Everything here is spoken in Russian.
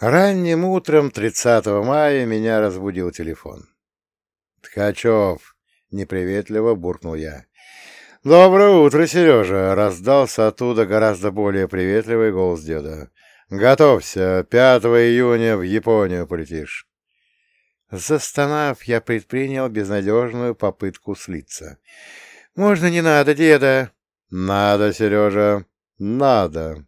Ранним утром 30 мая меня разбудил телефон. «Ткачев!» — неприветливо буркнул я. «Доброе утро, Сережа!» — раздался оттуда гораздо более приветливый голос деда. «Готовься, 5 июня в Японию полетишь». Застонав, я предпринял безнадежную попытку слиться. «Можно не надо, деда?» «Надо, Сережа, надо!»